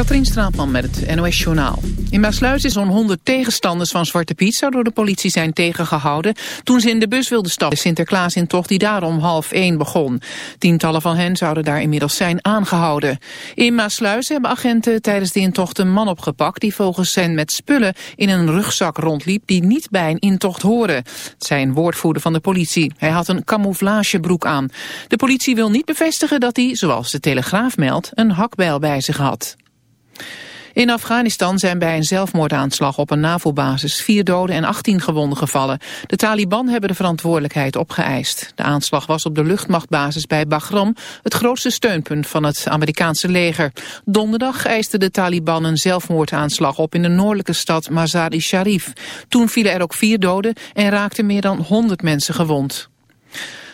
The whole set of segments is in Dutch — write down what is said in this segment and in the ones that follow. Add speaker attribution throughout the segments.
Speaker 1: Katrien Straatman met het NOS Journaal. In Maasluis is zo'n 100 tegenstanders van Zwarte Piet... zou door de politie zijn tegengehouden... toen ze in de bus wilden stappen. Sinterklaas-intocht die daar om half één begon. Tientallen van hen zouden daar inmiddels zijn aangehouden. In Maasluis hebben agenten tijdens de intocht een man opgepakt... die volgens hen met spullen in een rugzak rondliep... die niet bij een intocht horen. Een woordvoerder van de politie. Hij had een camouflagebroek aan. De politie wil niet bevestigen dat hij, zoals de Telegraaf meldt... een hakbijl bij zich had. In Afghanistan zijn bij een zelfmoordaanslag op een NAVO-basis vier doden en 18 gewonden gevallen. De Taliban hebben de verantwoordelijkheid opgeëist. De aanslag was op de luchtmachtbasis bij Bagram, het grootste steunpunt van het Amerikaanse leger. Donderdag eiste de Taliban een zelfmoordaanslag op in de noordelijke stad Mazar-i-Sharif. Toen vielen er ook vier doden en raakten meer dan 100 mensen gewond.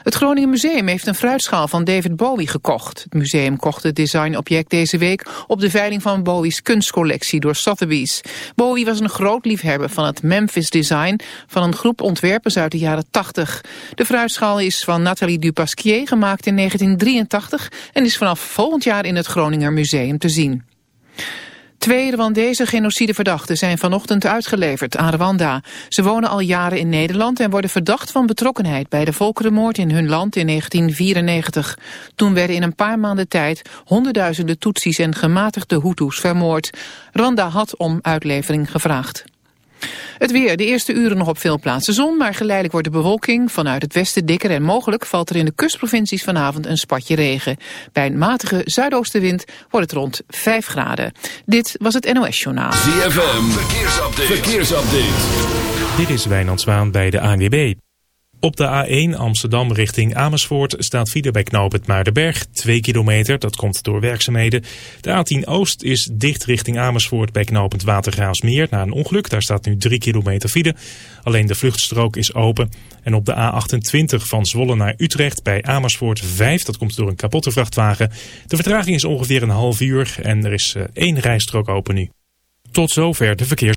Speaker 1: Het Groningen Museum heeft een fruitschaal van David Bowie gekocht. Het museum kocht het designobject deze week op de veiling van Bowie's kunstcollectie door Sotheby's. Bowie was een groot liefhebber van het Memphis design van een groep ontwerpers uit de jaren 80. De fruitschaal is van Nathalie Dupasquier gemaakt in 1983 en is vanaf volgend jaar in het Groninger Museum te zien. Twee Rwandese genocideverdachten zijn vanochtend uitgeleverd aan Rwanda. Ze wonen al jaren in Nederland en worden verdacht van betrokkenheid bij de volkerenmoord in hun land in 1994. Toen werden in een paar maanden tijd honderdduizenden Tutsis en gematigde Hutus vermoord. Rwanda had om uitlevering gevraagd. Het weer, de eerste uren nog op veel plaatsen zon, maar geleidelijk wordt de bewolking vanuit het westen dikker en mogelijk valt er in de kustprovincies vanavond een spatje regen. Bij een matige zuidoostenwind wordt het rond 5 graden. Dit was het NOS Journaal.
Speaker 2: ZFM, verkeersupdate. verkeersupdate.
Speaker 3: Dit is Wijnand Zwaan bij de ANWB. Op de A1 Amsterdam richting Amersfoort staat file bij knooppunt Maardenberg. 2 kilometer, dat komt door werkzaamheden. De A10 Oost is dicht richting Amersfoort bij knooppunt Watergraafsmeer na een ongeluk. Daar staat nu 3 kilometer file. Alleen de vluchtstrook is open. En op de A28 van Zwolle naar Utrecht bij Amersfoort 5. Dat komt door een kapotte vrachtwagen. De vertraging is ongeveer een half uur en er is eh, één rijstrook open nu. Tot zover de verkeers.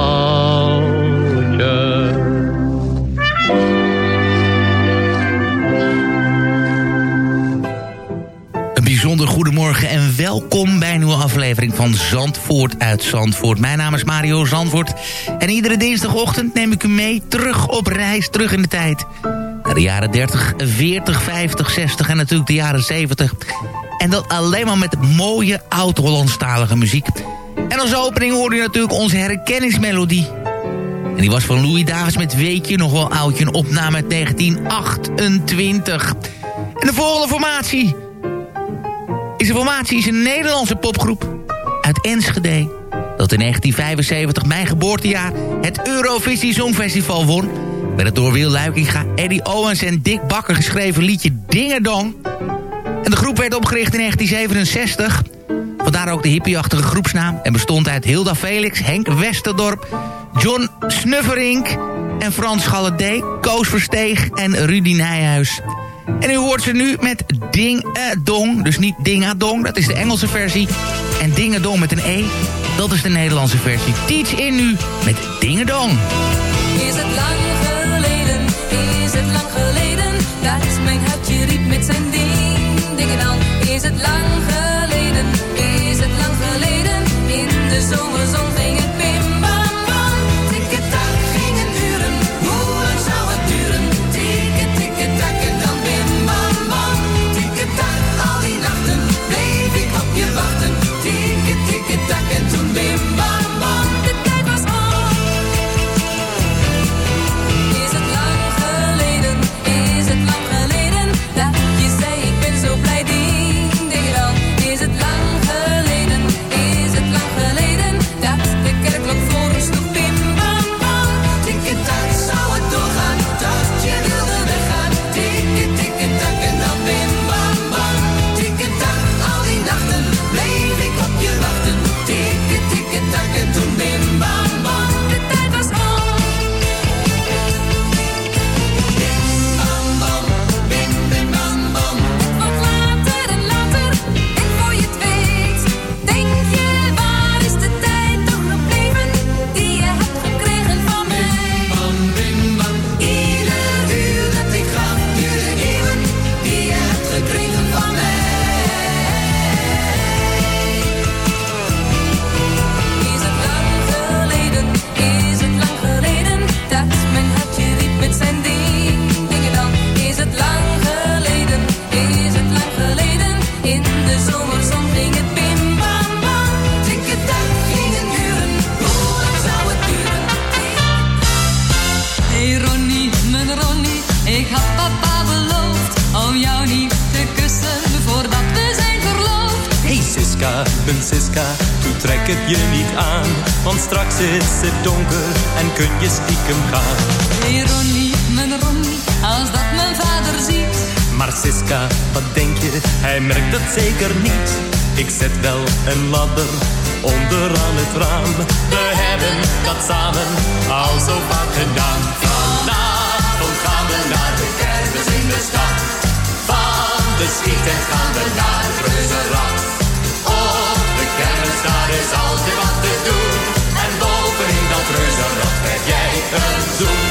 Speaker 4: Goedemorgen en welkom bij een nieuwe aflevering van Zandvoort uit Zandvoort. Mijn naam is Mario Zandvoort en iedere dinsdagochtend neem ik u mee terug op reis, terug in de tijd. Naar de jaren 30, 40, 50, 60 en natuurlijk de jaren 70. En dat alleen maar met mooie oud-Hollandstalige muziek. En als opening hoorde je natuurlijk onze herkenningsmelodie. En die was van Louis Davis met Weetje, nog wel oudje, een opname uit 1928. En de volgende formatie een formatie is een Nederlandse popgroep uit Enschede. Dat in 1975, mijn geboortejaar, het Eurovisie Songfestival won. Met het door Wil Luikinga, Eddie Owens en Dick Bakker geschreven liedje Dingerdong. En de groep werd opgericht in 1967. Vandaar ook de hippieachtige groepsnaam. En bestond uit Hilda Felix, Henk Westerdorp, John Snufferink en Frans Galledé, Koos Versteeg en Rudy Nijhuis. En u hoort ze nu met Ding Dong. Dus niet Dingadong, dat is de Engelse versie. En Dingedong met een E, dat is de Nederlandse versie. Teach in nu met Dingedong.
Speaker 5: Is het mijn
Speaker 6: Siska, doe trek het je niet aan. Want straks is het donker en kun je stiekem gaan.
Speaker 5: Hey Ronnie, mijn Ronnie, als dat mijn vader ziet.
Speaker 6: Maar Siska, wat denk je, hij merkt het zeker niet. Ik zet wel een ladder onderaan het raam. We hebben dat samen al zo vaak gedaan. Vanavond gaan we naar de kermis in de stad. Van de schieten gaan we naar de reuzenrad. Daar is altijd wat te doen. En bovenin dat reuzenrad krijg jij een zoen.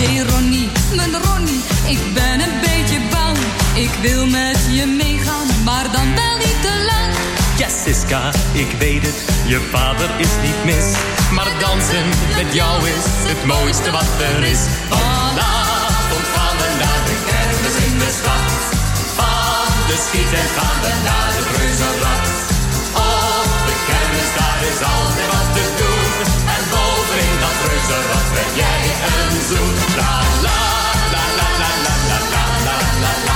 Speaker 5: Hey Ronnie, mijn Ronnie, ik ben een beetje bang. Ik wil met je meegaan, maar dan wel niet te lang.
Speaker 6: Ja, Siska, ik weet het, je vader is niet mis. Maar dansen met jou is het mooiste wat er is. Vanavond gaan we naar de kermis in de stad. Schieten gaan we naar de reuzenrad. Op de kermis, daar is altijd wat te doen. En bovenin dat reuzenrad krijg jij een zoen. La la la la la la la la la. La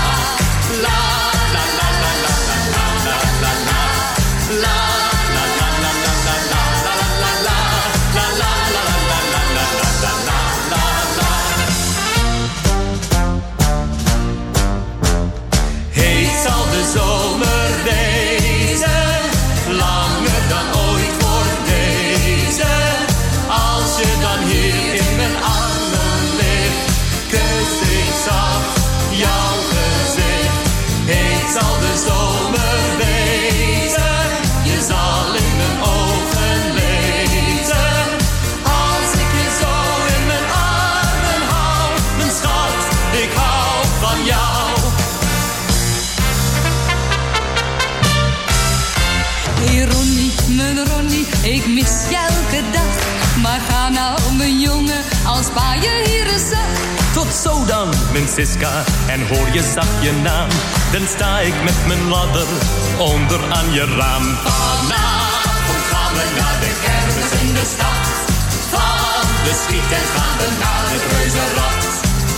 Speaker 6: Je zal in mijn ogen lezen. Als ik je zo in mijn armen houd, mijn schat, ik hou van jou.
Speaker 5: Hey Ronnie, mijn Ronnie, ik mis je elke dag. Maar ga nou, mijn jongen, als pa je hier is.
Speaker 6: Tot zo. En hoor je zacht je naam. Dan sta ik met mijn ladder onder aan je raam. Vanavond gaan we naar de kermis in de stad. Van de schiet en gaan we naar het reuzenrad.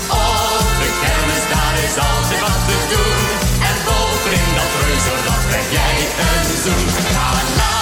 Speaker 6: Op de kermis daar is altijd wat te doen. En bovenin dat reuzenrad krijg jij een zoen. Vanavond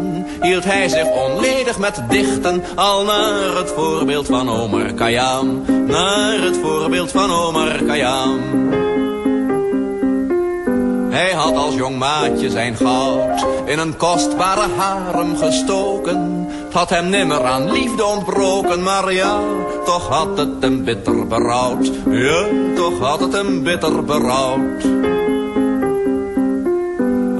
Speaker 7: hield hij zich onledig met dichten. Al naar het voorbeeld van Omer Khayyam. Naar het voorbeeld van Omer Khayyam. Hij had als jong maatje zijn goud in een kostbare harem gestoken. Het had hem nimmer aan liefde ontbroken, maar ja, toch had het hem bitter berouwd. Ja, toch had het hem bitter berouwd.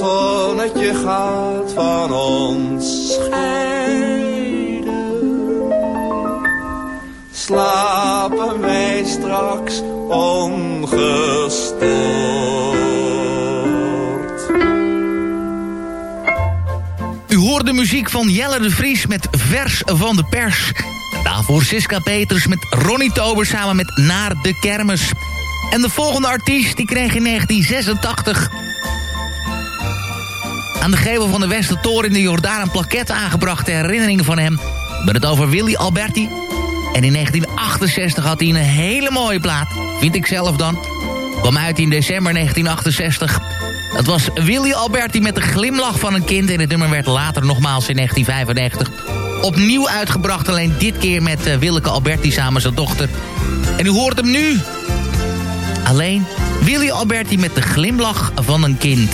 Speaker 7: Zonnetje gaat van ons scheiden. Slapen wij straks ongestoord.
Speaker 8: U hoort de muziek van Jelle de Vries met Vers van de Pers. Daarvoor Siska Peters met Ronnie Tober samen met Naar de Kermis. En de volgende artiest die kreeg in 1986... aan de gevel van de Westertoren in de Jordaan een plaquette aangebracht... ter herinnering van hem. We hebben het over Willy Alberti. En in 1968 had hij een hele mooie plaat. Vind ik zelf dan. Kwam uit in december 1968... Het was Willy Alberti met de glimlach van een kind... en het nummer werd later nogmaals in 1995 opnieuw uitgebracht. Alleen dit keer met uh, Willeke Alberti samen zijn dochter. En u hoort hem nu. Alleen Willy Alberti met de glimlach van een kind.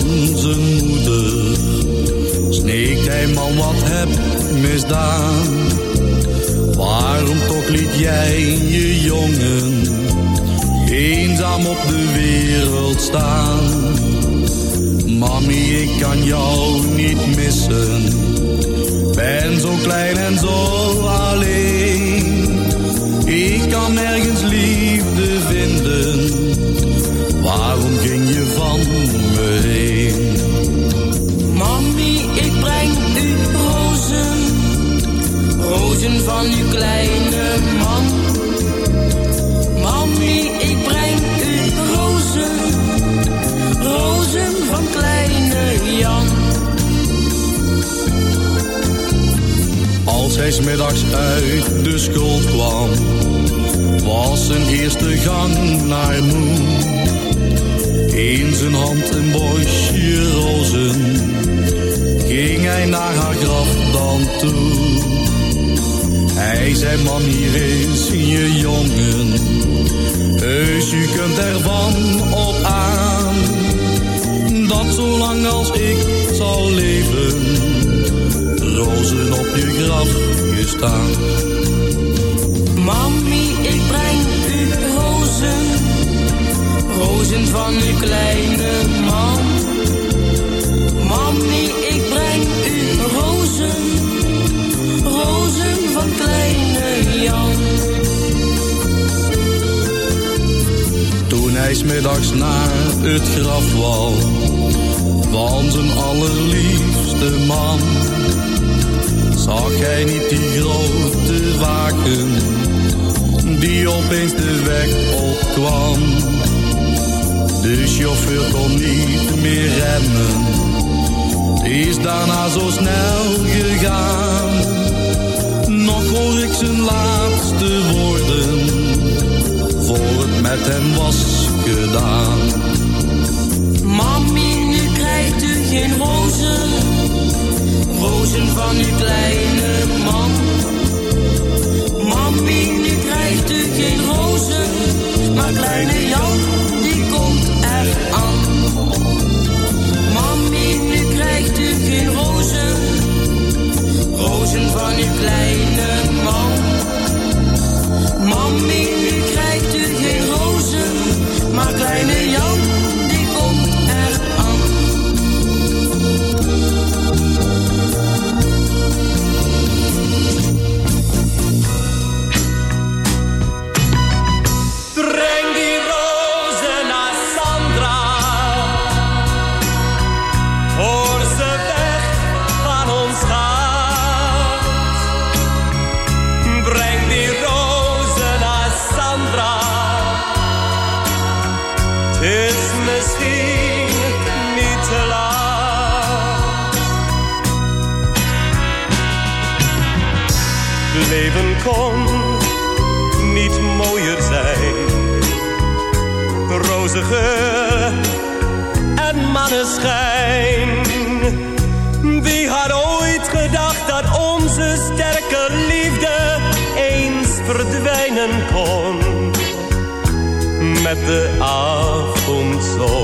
Speaker 9: Van moeder sneekt hij man wat heb misdaan. Waarom toch liet jij je jongen eenzaam op de wereld staan? Mami, ik kan jou niet missen. Ben zo klein en zo alleen. Ik kan nergens liefde kleine man.
Speaker 10: Mami, ik breng u rozen, rozen van kleine Jan.
Speaker 9: Als hij smiddags uit de school kwam, was zijn eerste gang naar moe. In zijn hand een bosje rozen, ging hij naar haar graf dan toe. Hij zei, man, hier is je jongen, dus u kunt ervan op aan. Dat zolang als ik zal leven, rozen op je graf gestaan.
Speaker 10: Mami, ik breng u rozen, rozen van uw kleine man. Mami, kleine Jan.
Speaker 9: Toen hij smiddags naar het graf wou van zijn allerliefste man, zag hij niet die grote waken die opeens de weg opkwam. De chauffeur kon niet meer remmen, is daarna zo snel gegaan. Zijn laatste woorden voor het met hem was gedaan.
Speaker 10: Mami, nu krijgt u geen rozen, rozen van uw kleine man. Mami, nu krijgt u geen rozen, maar kleine
Speaker 6: de avondzon.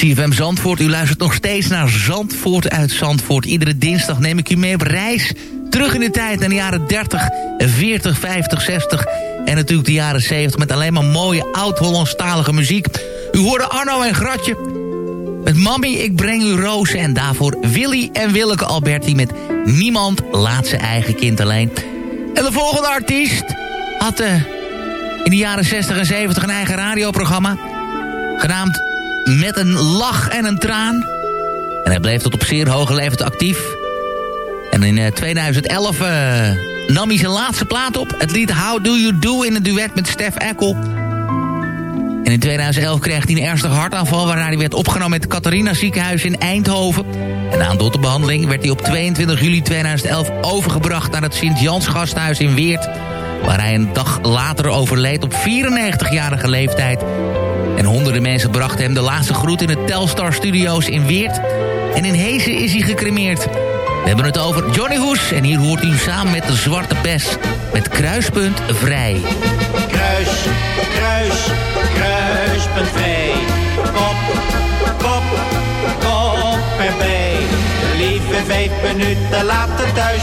Speaker 4: CFM Zandvoort, u luistert nog steeds naar Zandvoort uit Zandvoort. Iedere dinsdag neem ik u mee op reis. Terug in de tijd naar de jaren 30, 40, 50, 60... en natuurlijk de jaren 70 met alleen maar mooie oud-Hollandstalige muziek. U hoorde Arno en Gratje met Mami, ik breng u rozen... en daarvoor Willy en Willeke Alberti met Niemand laat zijn eigen kind alleen. En de volgende artiest had eh, in de jaren 60 en 70 een eigen radioprogramma... genaamd Met een lach en een traan. En hij bleef tot op zeer hoge leeftijd actief. En in eh, 2011 eh, nam hij zijn laatste plaat op. Het lied How Do You Do in een duet met Stef Eckel. En in 2011 kreeg hij een ernstig hartaanval... waarna hij werd opgenomen met het Catharina ziekenhuis in Eindhoven. En na een dotterbehandeling werd hij op 22 juli 2011 overgebracht... naar het Sint-Jans gasthuis in Weert... waar hij een dag later overleed op 94-jarige leeftijd. En honderden mensen brachten hem de laatste groet in de Telstar Studios in Weert. En in Hezen is hij gecremeerd. We hebben het over Johnny Hoes en hier hoort u samen met de Zwarte Bes... met Kruispunt Vrij.
Speaker 11: Kruis, kruis, kruispunt vrij. Kop, kop, kop erbij. Lieve vijf minuten later thuis.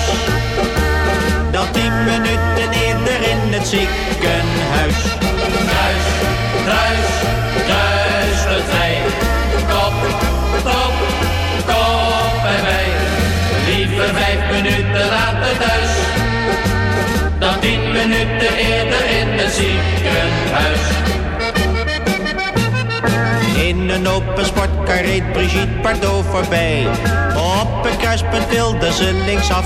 Speaker 11: Dan tien minuten eerder in het ziekenhuis. Kruis, kruis, kruispunt vrij. Kop, kop, kop erbij. Lieve vijf minuten later thuis dan tien minuten eerder in het ziekenhuis. In een open sportkar reed Brigitte Bardot voorbij. Op een kruispunt wilde ze linksaf.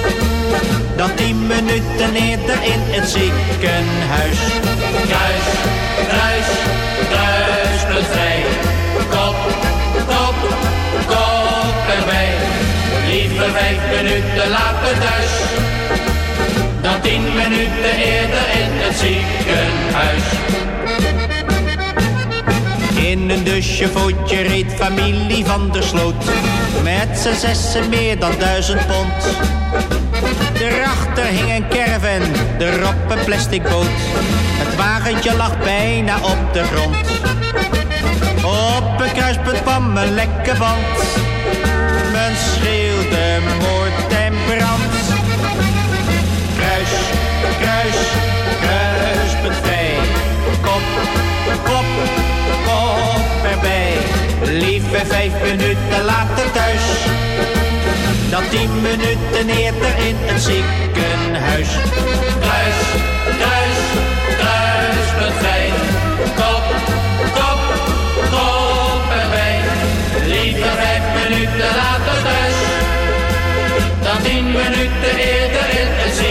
Speaker 11: Dan tien minuten eerder in het ziekenhuis. Kruis, kruis, kruispunt vrij. Kop, kop, kop erbij. Lieve vijf minuten later thuis dan tien minuten eerder in het ziekenhuis. In een dusjevootje reed familie van der Sloot. Met z'n zessen meer dan duizend pond. Daarachter hing een caravan, erop een plastic boot. Het wagentje lag bijna op de grond. Op een kruispunt kwam een lekke band. Men schreeuwde moord en brand. Kruis, kruis, kruispunt vrij. Kop, kop, kop erbij. Lieve vijf minuten later thuis. Dan tien minuten eerder in het ziekenhuis. Kruis, kruis, kruispunt vrij. Kop, kop, kop erbij. Lieve vijf minuten later thuis. Dan tien minuten eerder in het ziekenhuis.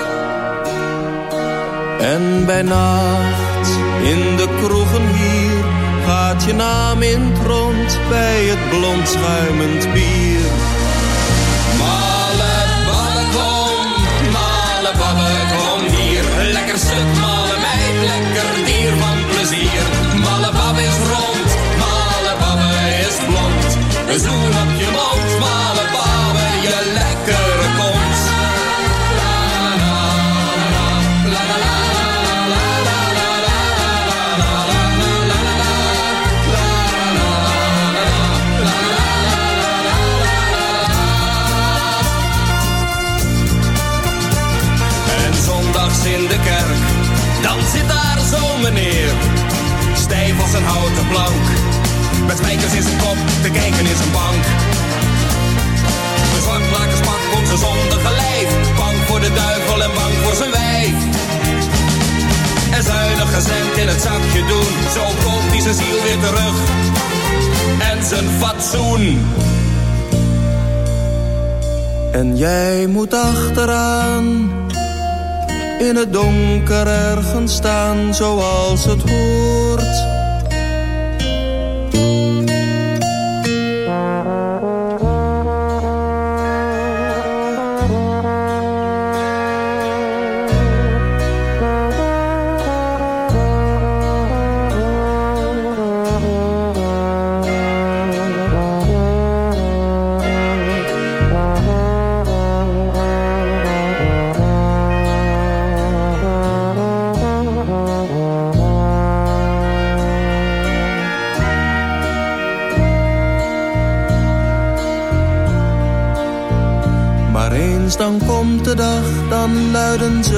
Speaker 12: En bij nacht, in de kroegen hier, gaat je naam in rond bij het blond schuimend bier.
Speaker 13: Malle babbe kom, malle babbe kom hier. Lekker stuk malle meid, lekker dier van plezier. Malle babbe is rond, malle babbe is blond. Zoen
Speaker 14: Met spijkers in zijn kop, te kijken in zijn bank. De zwartlakerspak komt zijn zondige lijf. Bang voor de duivel en bang voor zijn wijf. En zuinig gezend in het zakje doen. Zo komt hij zijn ziel weer terug. En zijn fatsoen.
Speaker 12: En jij moet achteraan in het donker ergens staan zoals het hoort.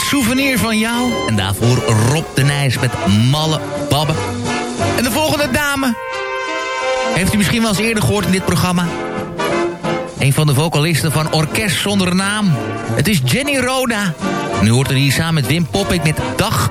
Speaker 5: Souvenir van jou.
Speaker 4: En daarvoor Rob de Nijs met Malle Babbe. En de volgende dame... Heeft u misschien wel eens eerder gehoord in dit programma? Een van de vocalisten van Orkest Zonder Naam. Het is Jenny Roda. Nu hoort er hier samen met Wim Poppik met Dag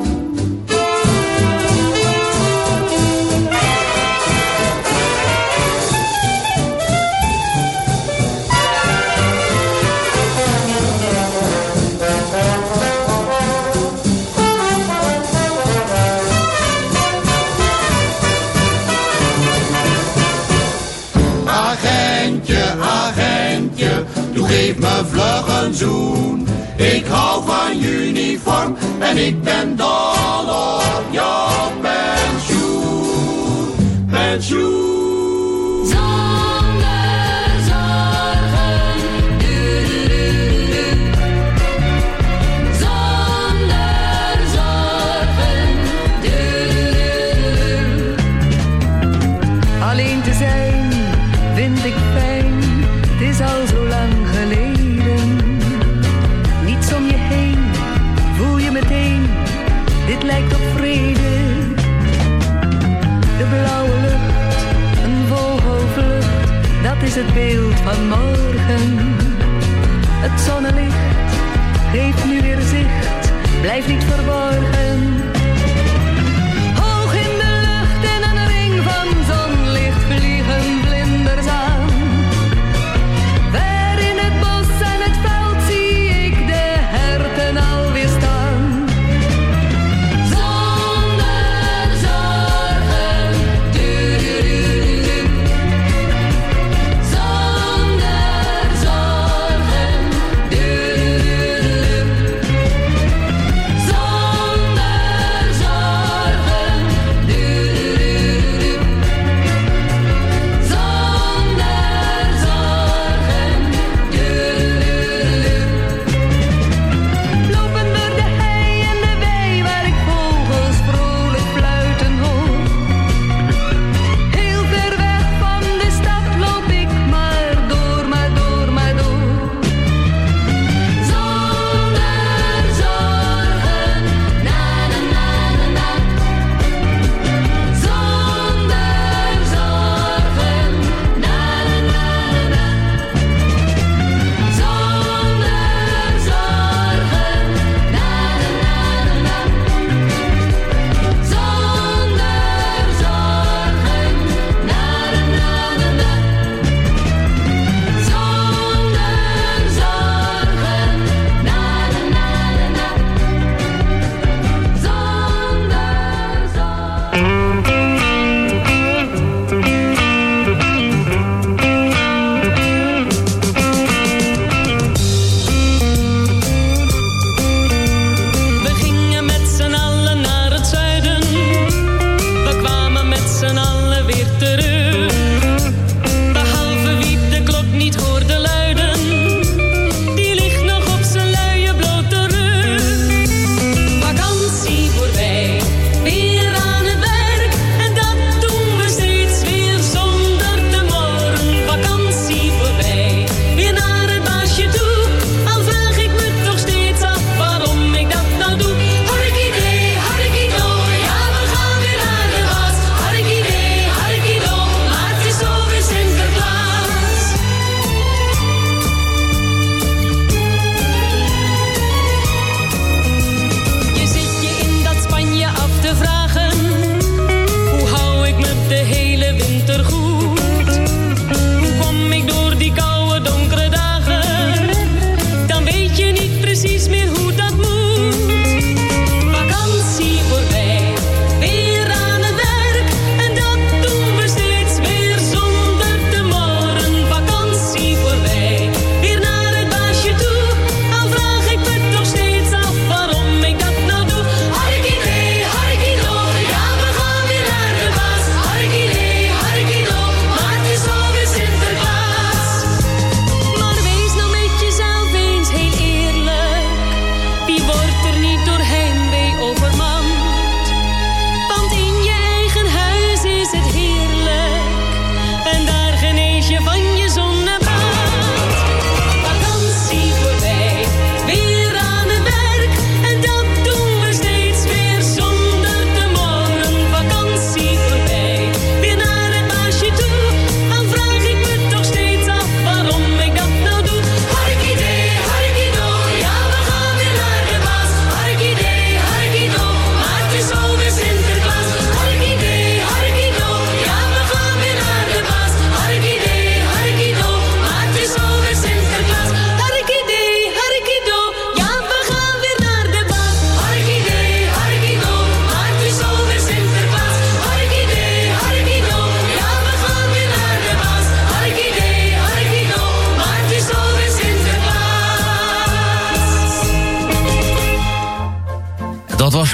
Speaker 13: Een zoen. Ik hou van uniform en ik ben dol op jouw
Speaker 15: is het beeld van morgen. Het zonnelicht geeft nu weer zicht, blijf niet verborgen.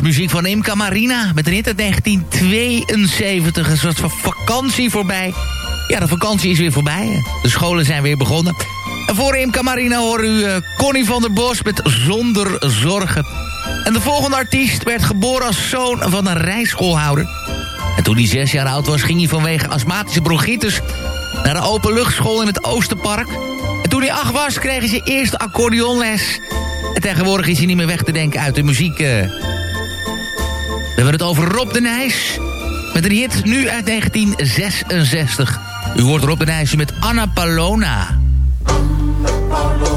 Speaker 4: Muziek van Imca Marina met een hit uit 1972. Een soort van vakantie voorbij. Ja, de vakantie is weer voorbij. De scholen zijn weer begonnen. En voor Imca Marina hoor u uh, Connie van der Bos met Zonder Zorgen. En de volgende artiest werd geboren als zoon van een rijschoolhouder. En toen hij zes jaar oud was, ging hij vanwege astmatische bronchitis... naar een openluchtschool in het Oosterpark. En toen hij acht was, kreeg hij zijn eerste accordeonles. En tegenwoordig is hij niet meer weg te denken uit de muziek... We hebben het over Rob de Nijs. Met een hit nu uit 1966. U hoort Rob de Nijs met Anna Palona.
Speaker 12: Anna Paulona.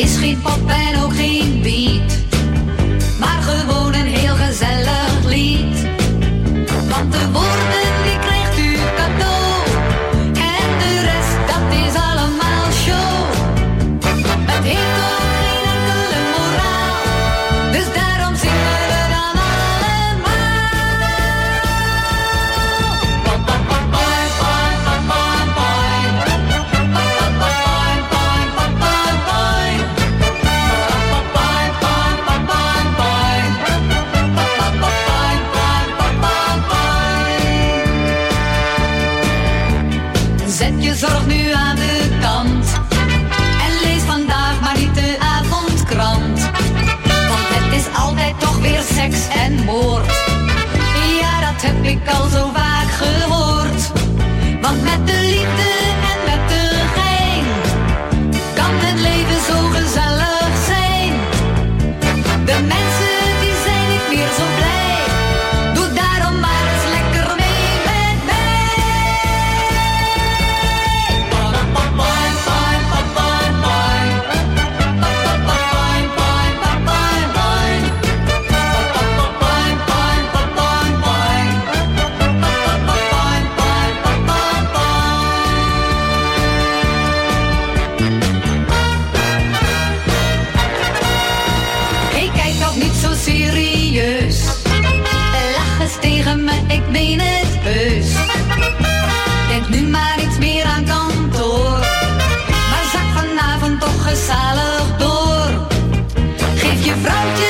Speaker 5: is geen pap en Geef je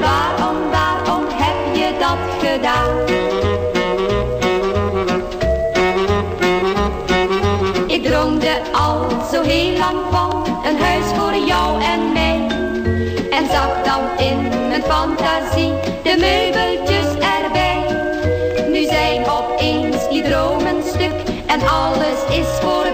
Speaker 16: Waarom, waarom heb je dat gedaan? Ik droomde al zo heel lang van een huis voor jou en mij. En zag dan in mijn fantasie de meubeltjes erbij. Nu zijn opeens die dromen stuk en alles is voorbij.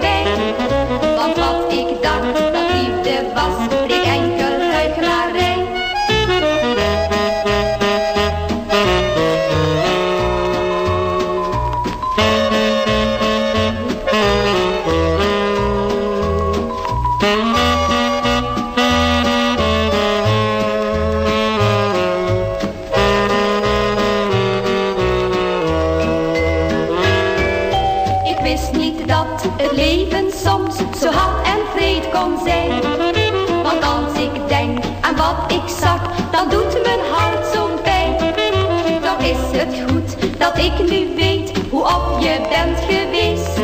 Speaker 16: Dat ik nu weet hoe op je bent geweest.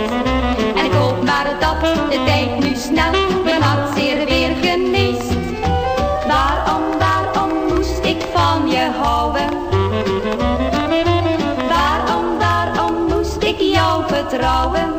Speaker 16: En ik hoop maar dat de tijd nu snel mijn hart zeer weer geneest. Waarom, waarom moest ik van je houden? Waarom, waarom moest ik jou vertrouwen?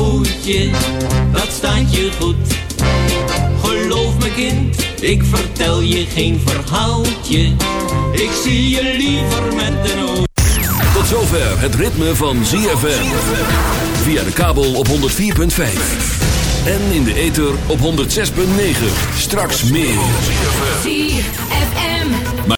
Speaker 7: Hoedje, dat staat je goed. Geloof me kind, ik vertel je geen verhaaltje. Ik zie je liever met een oog.
Speaker 2: Tot zover het ritme van ZFM. Via de kabel op 104.5. En in de ether op 106.9. Straks meer.
Speaker 5: ZFM.